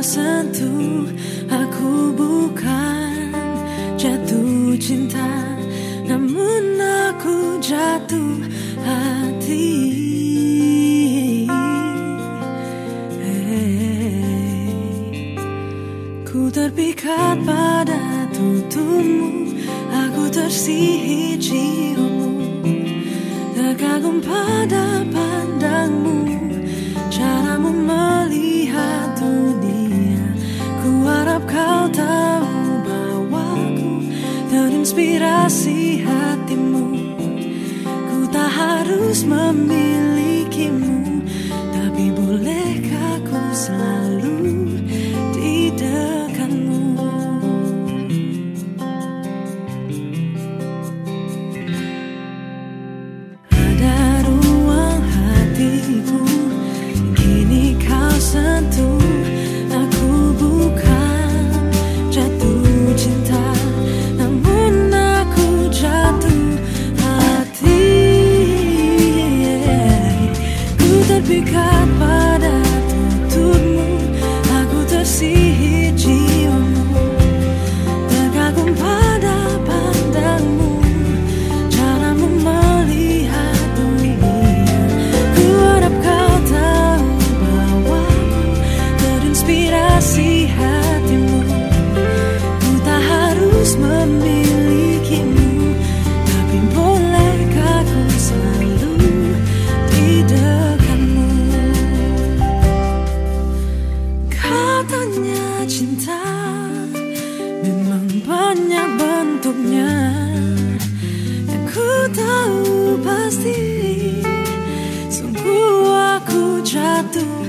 kau sentuh Aku bukan cinta Namun aku jatuh hati Hey. Ku terpikat pada tuturmu Aku tersihir ciummu Terkagum pada pandangmu Caramu melihat dunia Ku harap kau tahu Terinspirasi hatimu. Ku tak harus memilikimu Tapi bolehkah ku selalu terpikat pada tutupmu Aku tersihir bentuknya Yang ku tahu pasti Sungguh aku jatuh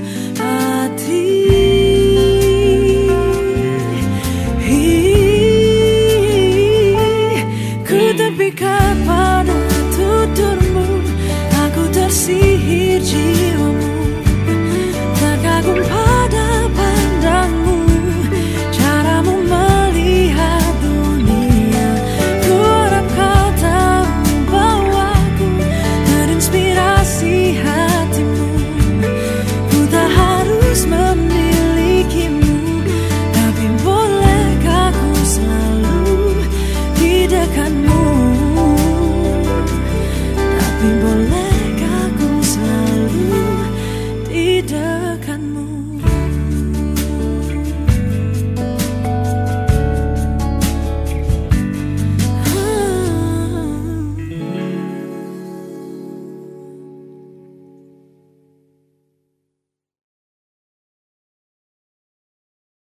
denganmu